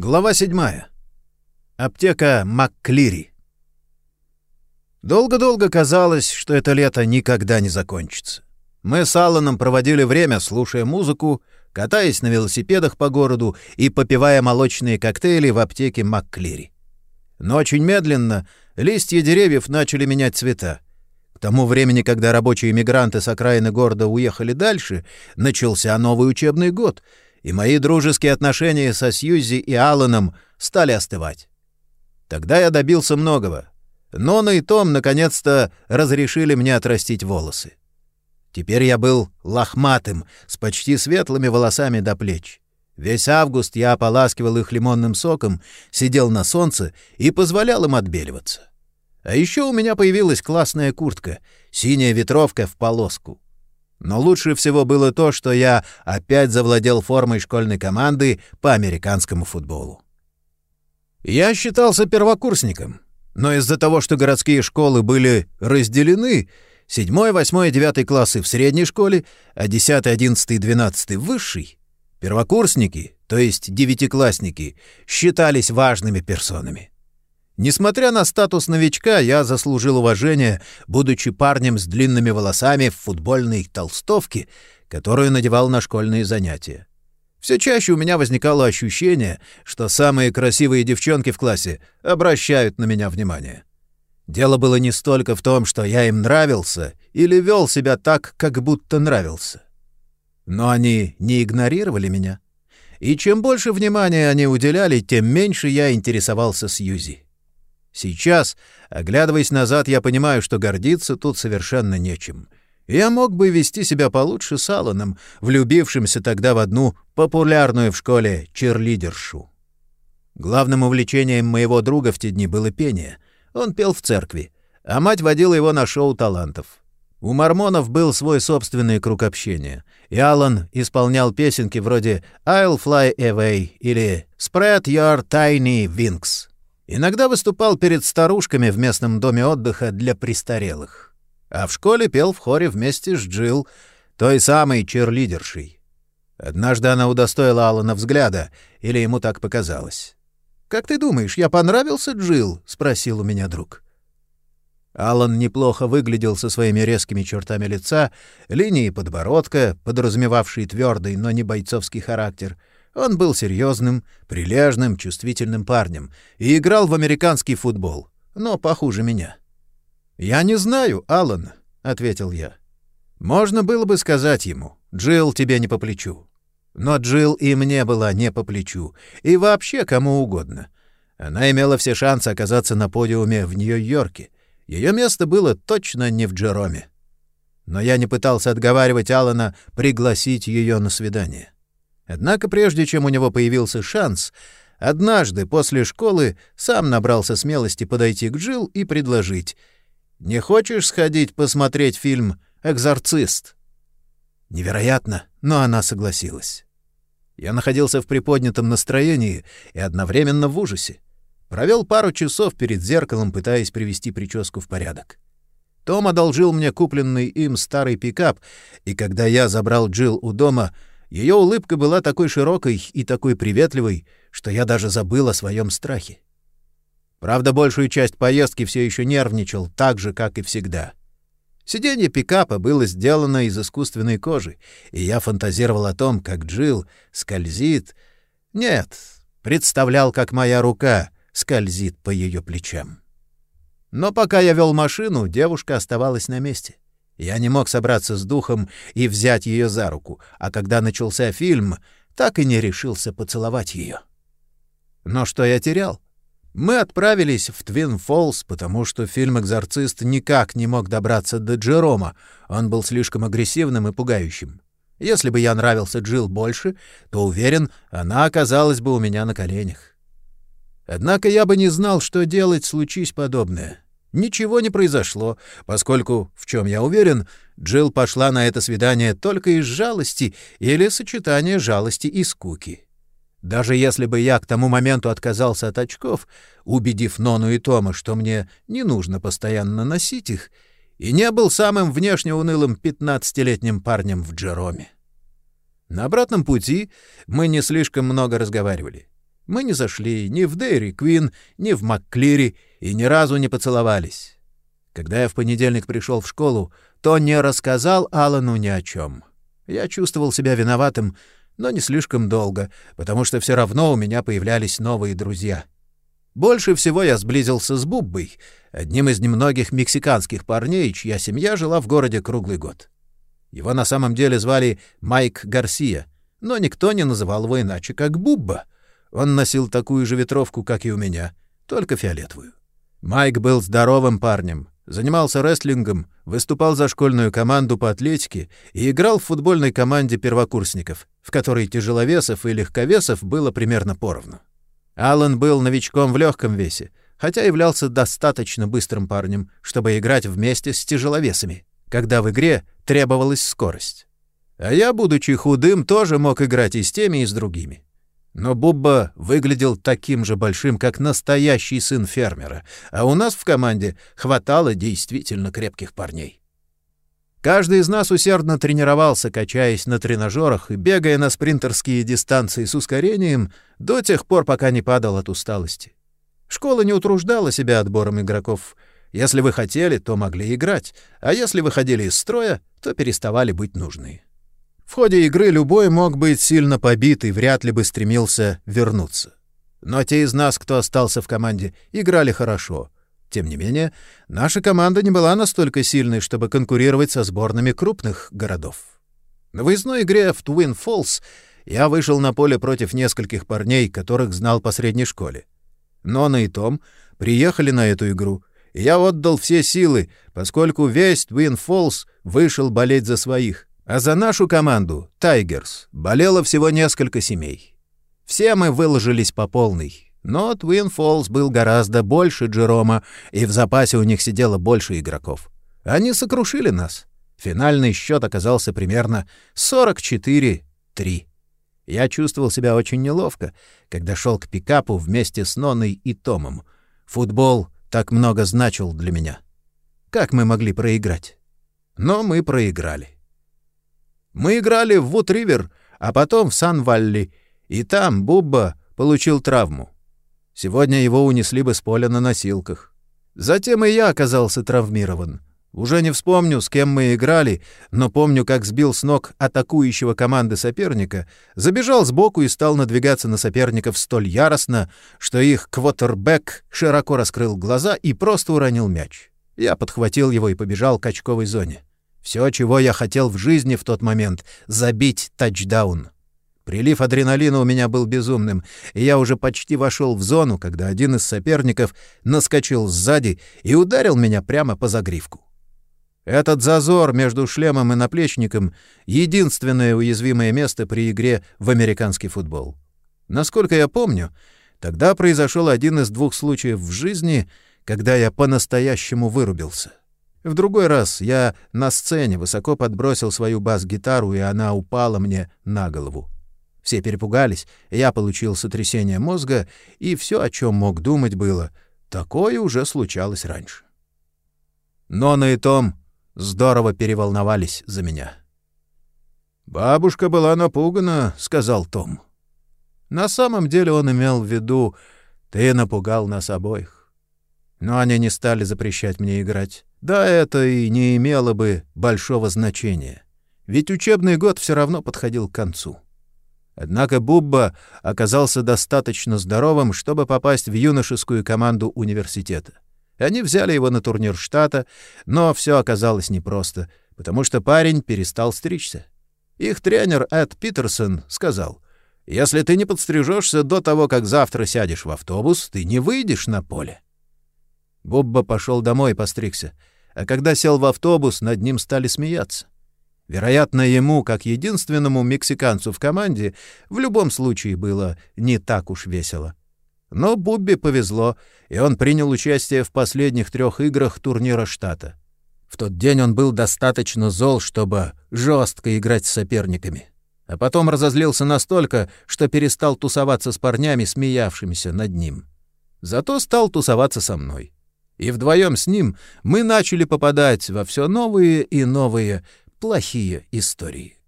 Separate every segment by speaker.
Speaker 1: Глава 7. Аптека МакКлири. Долго-долго казалось, что это лето никогда не закончится. Мы с Алланом проводили время, слушая музыку, катаясь на велосипедах по городу и попивая молочные коктейли в аптеке МакКлири. Но очень медленно листья деревьев начали менять цвета. К тому времени, когда рабочие мигранты с окраины города уехали дальше, начался новый учебный год — и мои дружеские отношения со Сьюзи и Алланом стали остывать. Тогда я добился многого. Нона и Том наконец-то разрешили мне отрастить волосы. Теперь я был лохматым, с почти светлыми волосами до плеч. Весь август я ополаскивал их лимонным соком, сидел на солнце и позволял им отбеливаться. А еще у меня появилась классная куртка, синяя ветровка в полоску. Но лучше всего было то, что я опять завладел формой школьной команды по американскому футболу. Я считался первокурсником, но из-за того, что городские школы были разделены, 7, 8 и 9 классы в средней школе, а 10, 11 и 12 в высшей, первокурсники, то есть девятиклассники, считались важными персонами. Несмотря на статус новичка, я заслужил уважение, будучи парнем с длинными волосами в футбольной толстовке, которую надевал на школьные занятия. Все чаще у меня возникало ощущение, что самые красивые девчонки в классе обращают на меня внимание. Дело было не столько в том, что я им нравился или вел себя так, как будто нравился. Но они не игнорировали меня. И чем больше внимания они уделяли, тем меньше я интересовался Сьюзи. Сейчас, оглядываясь назад, я понимаю, что гордиться тут совершенно нечем. Я мог бы вести себя получше с Алланом, влюбившимся тогда в одну популярную в школе черлидершу. Главным увлечением моего друга в те дни было пение. Он пел в церкви, а мать водила его на шоу талантов. У мормонов был свой собственный круг общения, и Аллан исполнял песенки вроде «I'll fly away» или «Spread your tiny wings». Иногда выступал перед старушками в местном доме отдыха для престарелых. А в школе пел в хоре вместе с Джилл, той самой черлидершей. Однажды она удостоила Алана взгляда, или ему так показалось. «Как ты думаешь, я понравился Джилл?» — спросил у меня друг. Алан неплохо выглядел со своими резкими чертами лица, линией подбородка, подразумевавшей твердый, но не бойцовский характер — он был серьезным, прилежным, чувствительным парнем и играл в американский футбол, но похуже меня. «Я не знаю, Алан, ответил я. «Можно было бы сказать ему, Джилл тебе не по плечу». Но Джилл и мне была не по плечу, и вообще кому угодно. Она имела все шансы оказаться на подиуме в Нью-Йорке. Ее место было точно не в Джероме. Но я не пытался отговаривать Алана пригласить ее на свидание. Однако прежде чем у него появился шанс, однажды после школы сам набрался смелости подойти к Джилл и предложить «Не хочешь сходить посмотреть фильм «Экзорцист»?» Невероятно, но она согласилась. Я находился в приподнятом настроении и одновременно в ужасе. Провел пару часов перед зеркалом, пытаясь привести прическу в порядок. Том одолжил мне купленный им старый пикап, и когда я забрал Джилл у дома — ее улыбка была такой широкой и такой приветливой, что я даже забыл о своем страхе. Правда, большую часть поездки все еще нервничал, так же, как и всегда. Сиденье пикапа было сделано из искусственной кожи, и я фантазировал о том, как Джилл скользит... Нет, представлял, как моя рука скользит по ее плечам. Но пока я вел машину, девушка оставалась на месте — я не мог собраться с духом и взять ее за руку, а когда начался фильм, так и не решился поцеловать ее. Но что я терял? Мы отправились в Твин Фолс, потому что фильм «Экзорцист» никак не мог добраться до Джерома, он был слишком агрессивным и пугающим. Если бы я нравился Джилл больше, то, уверен, она оказалась бы у меня на коленях. Однако я бы не знал, что делать, случись подобное. Ничего не произошло, поскольку, в чем я уверен, Джилл пошла на это свидание только из жалости или сочетания жалости и скуки. Даже если бы я к тому моменту отказался от очков, убедив Нону и Тома, что мне не нужно постоянно носить их, и не был самым внешне унылым пятнадцатилетним парнем в Джероме. На обратном пути мы не слишком много разговаривали. Мы не зашли ни в Дэйри Квин, ни в МакКлири и ни разу не поцеловались. Когда я в понедельник пришел в школу, то не рассказал Алану ни о чем. Я чувствовал себя виноватым, но не слишком долго, потому что все равно у меня появлялись новые друзья. Больше всего я сблизился с Буббой, одним из немногих мексиканских парней, чья семья жила в городе круглый год. Его на самом деле звали Майк Гарсия, но никто не называл его иначе, как Бубба — он носил такую же ветровку, как и у меня, только фиолетовую. Майк был здоровым парнем, занимался рестлингом, выступал за школьную команду по атлетике и играл в футбольной команде первокурсников, в которой тяжеловесов и легковесов было примерно поровну. Аллан был новичком в легком весе, хотя являлся достаточно быстрым парнем, чтобы играть вместе с тяжеловесами, когда в игре требовалась скорость. А я, будучи худым, тоже мог играть и с теми, и с другими. Но Бубба выглядел таким же большим, как настоящий сын фермера, а у нас в команде хватало действительно крепких парней. Каждый из нас усердно тренировался, качаясь на тренажерах и бегая на спринтерские дистанции с ускорением до тех пор, пока не падал от усталости. Школа не утруждала себя отбором игроков. Если вы хотели, то могли играть, а если выходили из строя, то переставали быть нужны. В ходе игры любой мог быть сильно побит и вряд ли бы стремился вернуться. Но те из нас, кто остался в команде, играли хорошо. Тем не менее, наша команда не была настолько сильной, чтобы конкурировать со сборными крупных городов. На выездной игре в Twin Falls я вышел на поле против нескольких парней, которых знал по средней школе. Нона и Том приехали на эту игру, и я отдал все силы, поскольку весь Twin Falls вышел болеть за своих. А за нашу команду, «Тайгерс», болело всего несколько семей. Все мы выложились по полной. Но Твин Фоллс был гораздо больше Джерома, и в запасе у них сидело больше игроков. Они сокрушили нас. Финальный счет оказался примерно 44-3. Я чувствовал себя очень неловко, когда шел к пикапу вместе с Ноной и Томом. Футбол так много значил для меня. Как мы могли проиграть? Но мы проиграли. Мы играли в Вуд-Ривер, а потом в Сан-Валли, и там Бубба получил травму. Сегодня его унесли бы с поля на носилках. Затем и я оказался травмирован. Уже не вспомню, с кем мы играли, но помню, как сбил с ног атакующего команды соперника, забежал сбоку и стал надвигаться на соперников столь яростно, что их квотербек широко раскрыл глаза и просто уронил мяч. Я подхватил его и побежал к очковой зоне. Все, чего я хотел в жизни в тот момент — забить тачдаун. Прилив адреналина у меня был безумным, и я уже почти вошел в зону, когда один из соперников наскочил сзади и ударил меня прямо по загривку. Этот зазор между шлемом и наплечником — единственное уязвимое место при игре в американский футбол. Насколько я помню, тогда произошел один из двух случаев в жизни, когда я по-настоящему вырубился. В другой раз я на сцене высоко подбросил свою бас-гитару, и она упала мне на голову. Все перепугались, я получил сотрясение мозга, и все, о чем мог думать, было «такое уже случалось раньше». Нона и Том здорово переволновались за меня. «Бабушка была напугана», — сказал Том. На самом деле он имел в виду «ты напугал нас обоих». Но они не стали запрещать мне играть. Да, это и не имело бы большого значения, ведь учебный год все равно подходил к концу. Однако Бубба оказался достаточно здоровым, чтобы попасть в юношескую команду университета. Они взяли его на турнир штата, но все оказалось непросто, потому что парень перестал стричься. Их тренер Эд Питерсон сказал, «Если ты не подстрижешься до того, как завтра сядешь в автобус, ты не выйдешь на поле». Бубба пошел домой и постригся, а когда сел в автобус, над ним стали смеяться. Вероятно, ему, как единственному мексиканцу в команде, в любом случае было не так уж весело. Но Бубби повезло, и он принял участие в последних трех играх турнира штата. В тот день он был достаточно зол, чтобы жестко играть с соперниками. А потом разозлился настолько, что перестал тусоваться с парнями, смеявшимися над ним. Зато стал тусоваться со мной и вдвоем с ним мы начали попадать во все новые и новые плохие истории.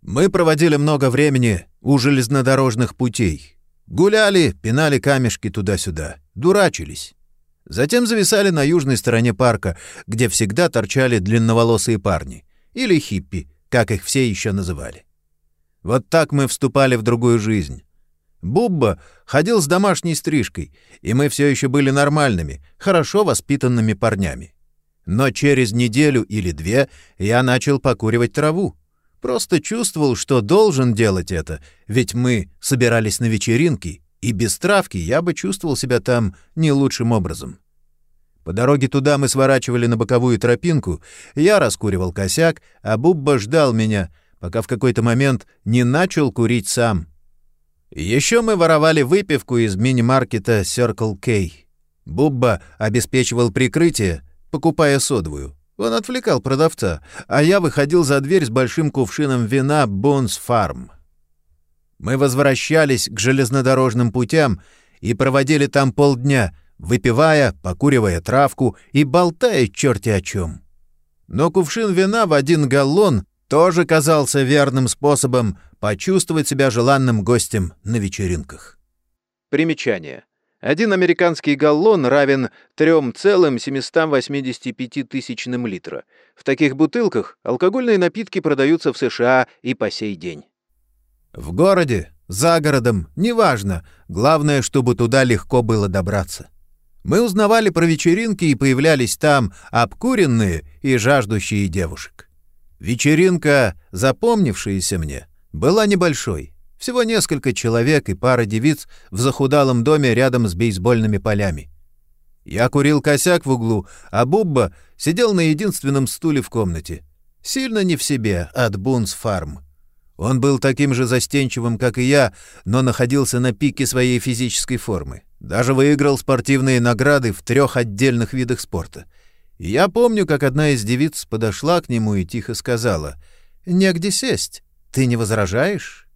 Speaker 1: Мы проводили много времени у железнодорожных путей. Гуляли, пинали камешки туда-сюда, дурачились. Затем зависали на южной стороне парка, где всегда торчали длинноволосые парни. Или хиппи, как их все еще называли. Вот так мы вступали в другую жизнь. Бубба ходил с домашней стрижкой, и мы все еще были нормальными, хорошо воспитанными парнями. Но через неделю или две я начал покуривать траву. Просто чувствовал, что должен делать это, ведь мы собирались на вечеринки, и без травки я бы чувствовал себя там не лучшим образом. По дороге туда мы сворачивали на боковую тропинку, я раскуривал косяк, а Бубба ждал меня, пока в какой-то момент не начал курить сам. Еще мы воровали выпивку из мини-маркета Circle K. Бубба обеспечивал прикрытие, покупая содовую. Он отвлекал продавца, а я выходил за дверь с большим кувшином вина Бонс Фарм. Мы возвращались к железнодорожным путям и проводили там полдня, выпивая, покуривая травку и болтая черти о чем. Но кувшин вина в один галлон тоже казался верным способом почувствовать себя желанным гостем на вечеринках. Примечание. Один американский галлон равен 3,785 тысячным литра. В таких бутылках алкогольные напитки продаются в США и по сей день. В городе, за городом, неважно, главное, чтобы туда легко было добраться. Мы узнавали про вечеринки и появлялись там обкуренные и жаждущие девушек. Вечеринка, запомнившаяся мне, была небольшой — всего несколько человек и пара девиц в захудалом доме рядом с бейсбольными полями. Я курил косяк в углу, а Бубба сидел на единственном стуле в комнате. Сильно не в себе от Бунс Фарм. Он был таким же застенчивым, как и я, но находился на пике своей физической формы. Даже выиграл спортивные награды в трех отдельных видах спорта. Я помню, как одна из девиц подошла к нему и тихо сказала, «Негде сесть. Ты не возражаешь?»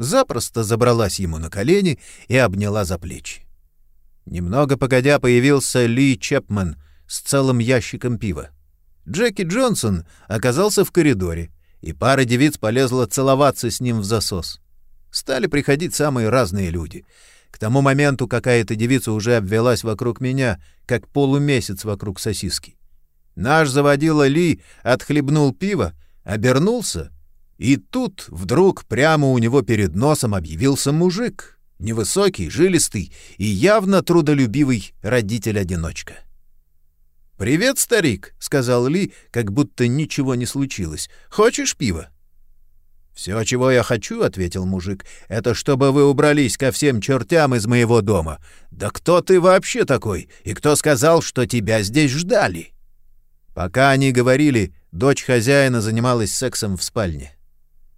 Speaker 1: запросто забралась ему на колени и обняла за плечи. Немного погодя появился Ли Чепман с целым ящиком пива. Джеки Джонсон оказался в коридоре, и пара девиц полезла целоваться с ним в засос. Стали приходить самые разные люди. К тому моменту какая-то девица уже обвелась вокруг меня, как полумесяц вокруг сосиски. Наш заводила Ли отхлебнул пиво, обернулся и тут вдруг прямо у него перед носом объявился мужик, невысокий, жилистый и явно трудолюбивый родитель-одиночка. «Привет, старик», — сказал Ли, как будто ничего не случилось. «Хочешь пива?» «Все, чего я хочу», — ответил мужик, — «это чтобы вы убрались ко всем чертям из моего дома. Да кто ты вообще такой? И кто сказал, что тебя здесь ждали?» Пока они говорили, дочь хозяина занималась сексом в спальне.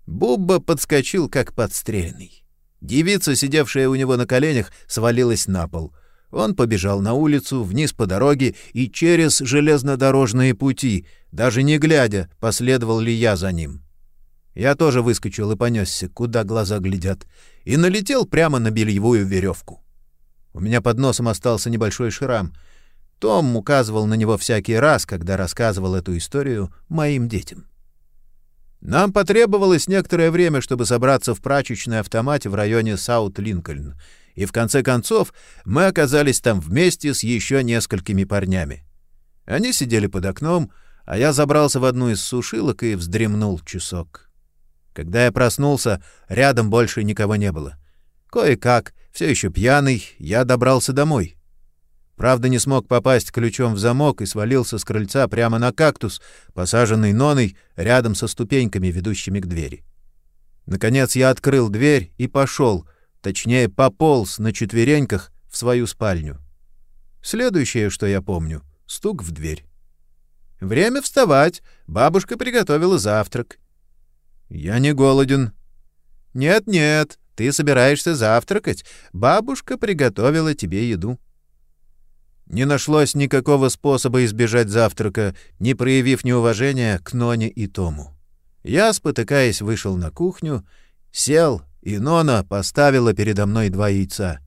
Speaker 1: Бубба подскочил, как подстреленный. Девица, сидевшая у него на коленях, свалилась на пол. Он побежал на улицу, вниз по дороге и через железнодорожные пути, даже не глядя, последовал ли я за ним. Я тоже выскочил и понесся, куда глаза глядят, и налетел прямо на бельевую веревку. У меня под носом остался небольшой шрам. Том указывал на него всякий раз, когда рассказывал эту историю моим детям. Нам потребовалось некоторое время, чтобы собраться в прачечной автомате в районе Саут-Линкольн, и в конце концов мы оказались там вместе с еще несколькими парнями. Они сидели под окном, а я забрался в одну из сушилок и вздремнул часок. Когда я проснулся, рядом больше никого не было. Кое-как, все еще пьяный, я добрался домой. Правда, не смог попасть ключом в замок и свалился с крыльца прямо на кактус, посаженный Ноной рядом со ступеньками, ведущими к двери. Наконец я открыл дверь и пошел, точнее, пополз на четвереньках в свою спальню. Следующее, что я помню — стук в дверь. «Время вставать. Бабушка приготовила завтрак». «Я не голоден». «Нет-нет, ты собираешься завтракать. Бабушка приготовила тебе еду». Не нашлось никакого способа избежать завтрака, не проявив неуважения к Ноне и Тому. Я, спотыкаясь, вышел на кухню, сел, и Нона поставила передо мной два яйца.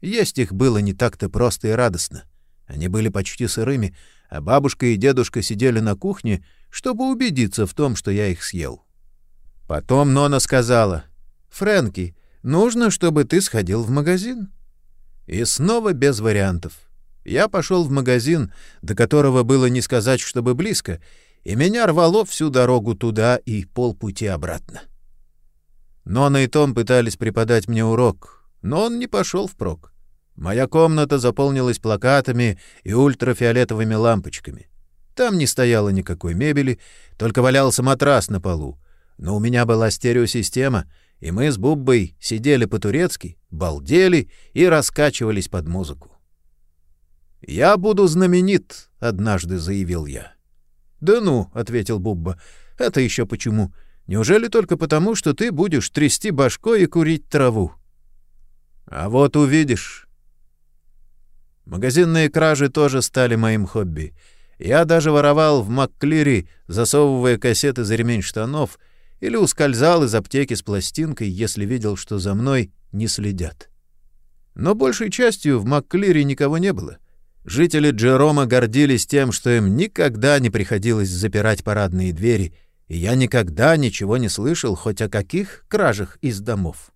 Speaker 1: Есть их было не так-то просто и радостно. Они были почти сырыми, а бабушка и дедушка сидели на кухне, чтобы убедиться в том, что я их съел. Потом Нона сказала, «Фрэнки, нужно, чтобы ты сходил в магазин». И снова без вариантов. Я пошел в магазин, до которого было не сказать, чтобы близко, и меня рвало всю дорогу туда и полпути обратно. Нона и Том пытались преподать мне урок, но он не пошел впрок. Моя комната заполнилась плакатами и ультрафиолетовыми лампочками. Там не стояло никакой мебели, только валялся матрас на полу. Но у меня была стереосистема, и мы с Буббой сидели по-турецки, балдели и раскачивались под музыку. «Я буду знаменит», — однажды заявил я. «Да ну», — ответил Бубба, — «это еще почему? Неужели только потому, что ты будешь трясти башкой и курить траву?» «А вот увидишь». Магазинные кражи тоже стали моим хобби. Я даже воровал в Макклире, засовывая кассеты за ремень штанов, или ускользал из аптеки с пластинкой, если видел, что за мной не следят. Но большей частью в Макклире никого не было. Жители Джерома гордились тем, что им никогда не приходилось запирать парадные двери, и я никогда ничего не слышал хоть о каких кражах из домов.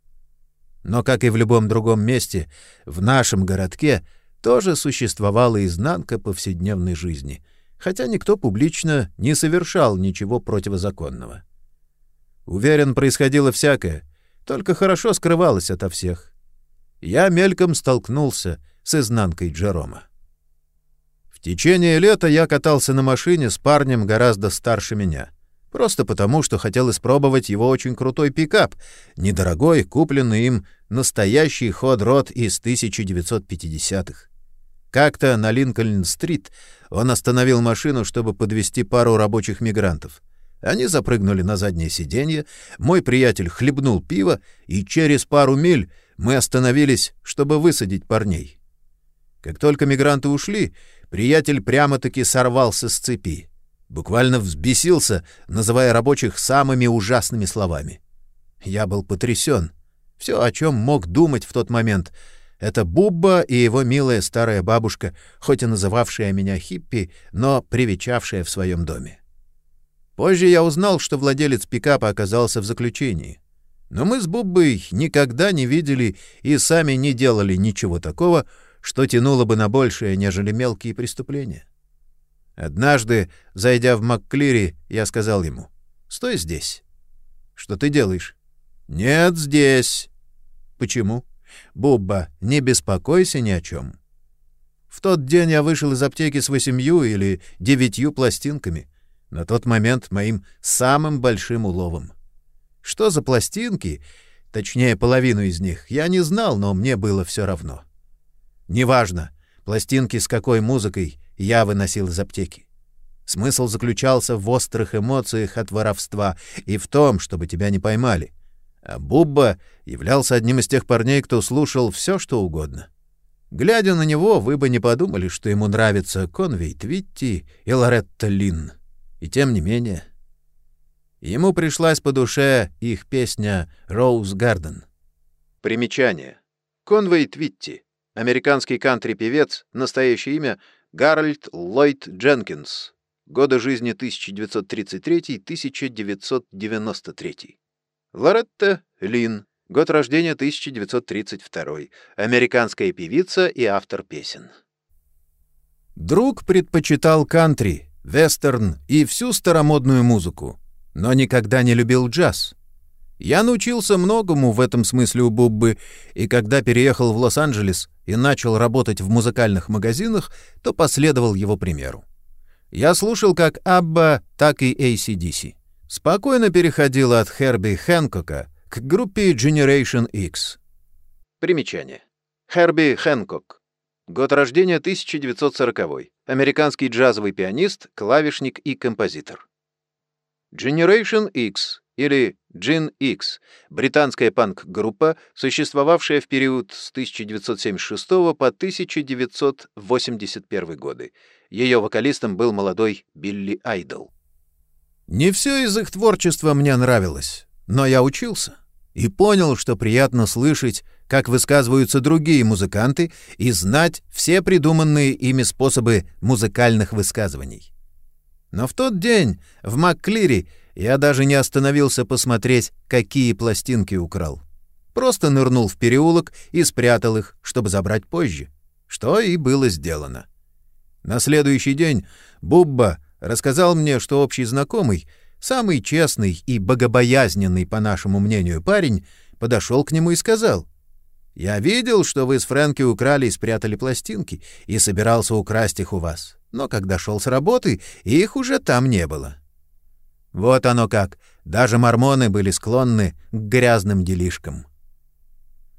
Speaker 1: Но, как и в любом другом месте, в нашем городке — тоже существовала изнанка повседневной жизни, хотя никто публично не совершал ничего противозаконного. Уверен, происходило всякое, только хорошо скрывалось ото всех. Я мельком столкнулся с изнанкой Джерома. В течение лета я катался на машине с парнем гораздо старше меня, просто потому, что хотел испробовать его очень крутой пикап, недорогой, купленный им настоящий ход-род из 1950-х. Как-то на Линкольн-стрит он остановил машину, чтобы подвести пару рабочих мигрантов. Они запрыгнули на заднее сиденье, мой приятель хлебнул пиво, и через пару миль мы остановились, чтобы высадить парней. Как только мигранты ушли, приятель прямо-таки сорвался с цепи. Буквально взбесился, называя рабочих самыми ужасными словами. Я был потрясен. Все, о чем мог думать в тот момент — это Бубба и его милая старая бабушка, хоть и называвшая меня хиппи, но привечавшая в своем доме. Позже я узнал, что владелец пикапа оказался в заключении. Но мы с Буббой никогда не видели и сами не делали ничего такого, что тянуло бы на большее, нежели мелкие преступления. Однажды, зайдя в Макклири, я сказал ему, «Стой здесь». «Что ты делаешь?» «Нет, здесь». «Почему?» Бубба, не беспокойся ни о чем. В тот день я вышел из аптеки с восемью или девятью пластинками. На тот момент моим самым большим уловом. Что за пластинки, точнее, половину из них, я не знал, но мне было все равно. Неважно, пластинки с какой музыкой я выносил из аптеки. Смысл заключался в острых эмоциях от воровства и в том, чтобы тебя не поймали. А Бубба являлся одним из тех парней, кто слушал все, что угодно. Глядя на него, вы бы не подумали, что ему нравится Конвей Твитти и Лоретта Лин. И тем не менее... Ему пришлась по душе их песня «Роуз Гарден». Примечание. Конвей Твитти. Американский кантри-певец, настоящее имя Гарольд Ллойд Дженкинс. Годы жизни 1933-1993. Лоретта Лин, год рождения 1932, американская певица и автор песен. Друг предпочитал кантри, вестерн и всю старомодную музыку, но никогда не любил джаз. Я научился многому в этом смысле у Буббы, и когда переехал в Лос-Анджелес и начал работать в музыкальных магазинах, то последовал его примеру. Я слушал как Абба, так и ACDC спокойно переходила от Херби Хэнкока к группе Generation X. Примечание. Херби Хэнкок. Год рождения 1940. Американский джазовый пианист, клавишник и композитор. Generation X или Gin X — британская панк-группа, существовавшая в период с 1976 по 1981 годы. Ее вокалистом был молодой Билли Айдл. Не все из их творчества мне нравилось, но я учился и понял, что приятно слышать, как высказываются другие музыканты, и знать все придуманные ими способы музыкальных высказываний. Но в тот день в Макклире я даже не остановился посмотреть, какие пластинки украл. Просто нырнул в переулок и спрятал их, чтобы забрать позже. Что и было сделано. На следующий день Бубба рассказал мне, что общий знакомый, самый честный и богобоязненный, по нашему мнению, парень, подошел к нему и сказал, «Я видел, что вы с Фрэнки украли и спрятали пластинки, и собирался украсть их у вас. Но когда шел с работы, их уже там не было». Вот оно как. Даже мормоны были склонны к грязным делишкам.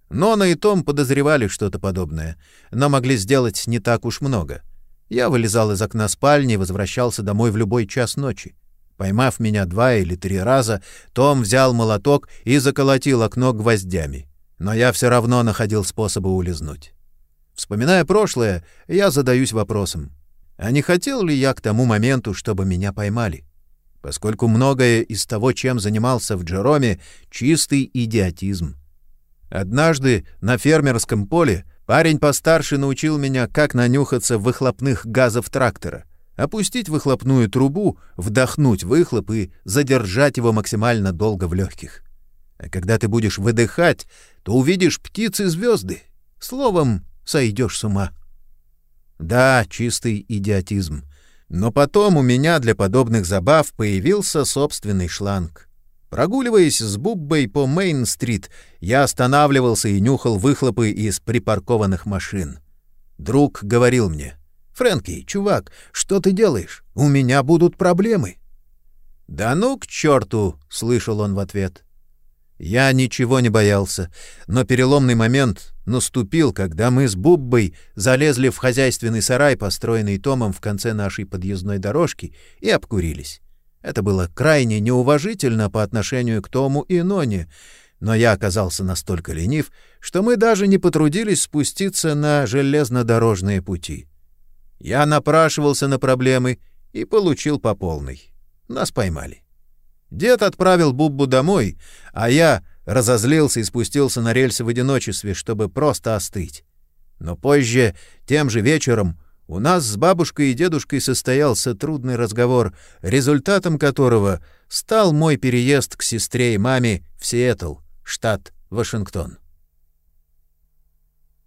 Speaker 1: Нона и Том подозревали что-то подобное, но могли сделать не так уж много. Я вылезал из окна спальни и возвращался домой в любой час ночи. Поймав меня два или три раза, Том взял молоток и заколотил окно гвоздями. Но я все равно находил способы улизнуть. Вспоминая прошлое, я задаюсь вопросом, а не хотел ли я к тому моменту, чтобы меня поймали? Поскольку многое из того, чем занимался в Джероме, чистый идиотизм. Однажды на фермерском поле парень постарше научил меня, как нанюхаться выхлопных газов трактора, опустить выхлопную трубу, вдохнуть выхлоп и задержать его максимально долго в легких. А когда ты будешь выдыхать, то увидишь птицы и звезды. Словом, сойдешь с ума. Да, чистый идиотизм. Но потом у меня для подобных забав появился собственный шланг. Прогуливаясь с Буббой по Мейн-стрит, я останавливался и нюхал выхлопы из припаркованных машин. Друг говорил мне, «Фрэнки, чувак, что ты делаешь? У меня будут проблемы». «Да ну к черту!» — слышал он в ответ. Я ничего не боялся, но переломный момент наступил, когда мы с Буббой залезли в хозяйственный сарай, построенный Томом в конце нашей подъездной дорожки, и обкурились. Это было крайне неуважительно по отношению к Тому и Ноне, но я оказался настолько ленив, что мы даже не потрудились спуститься на железнодорожные пути. Я напрашивался на проблемы и получил по полной. Нас поймали. Дед отправил Буббу домой, а я разозлился и спустился на рельсы в одиночестве, чтобы просто остыть. Но позже, тем же вечером, у нас с бабушкой и дедушкой состоялся трудный разговор, результатом которого стал мой переезд к сестре и маме в Сиэтл, штат Вашингтон.